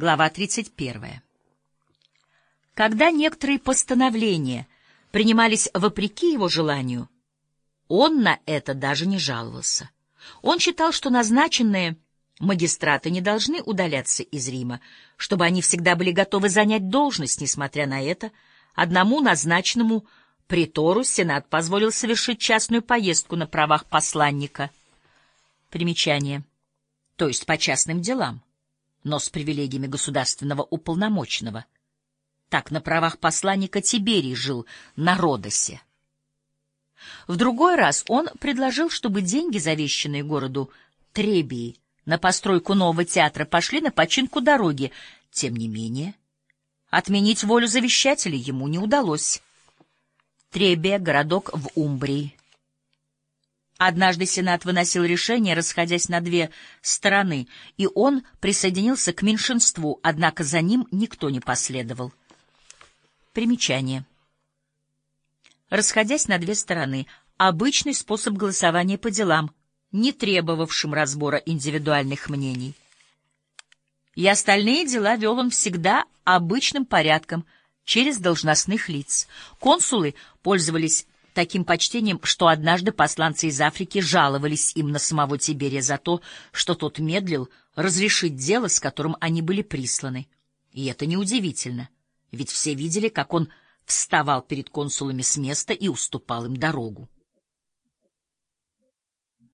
Глава 31. Когда некоторые постановления принимались вопреки его желанию, он на это даже не жаловался. Он считал, что назначенные магистраты не должны удаляться из Рима, чтобы они всегда были готовы занять должность, несмотря на это, одному назначенному притору Сенат позволил совершить частную поездку на правах посланника. Примечание. То есть по частным делам, но с привилегиями государственного уполномоченного. Так на правах посланника Тиберий жил на Родосе. В другой раз он предложил, чтобы деньги, завещанные городу Требии на постройку нового театра, пошли на починку дороги. Тем не менее, отменить волю завещателя ему не удалось. Требия — городок в Умбрии. Однажды Сенат выносил решение, расходясь на две стороны, и он присоединился к меньшинству, однако за ним никто не последовал. Примечание. Расходясь на две стороны, обычный способ голосования по делам, не требовавшим разбора индивидуальных мнений. И остальные дела вел он всегда обычным порядком, через должностных лиц. Консулы пользовались таким почтением, что однажды посланцы из Африки жаловались им на самого Тиберия за то, что тот медлил разрешить дело, с которым они были присланы. И это неудивительно, ведь все видели, как он вставал перед консулами с места и уступал им дорогу.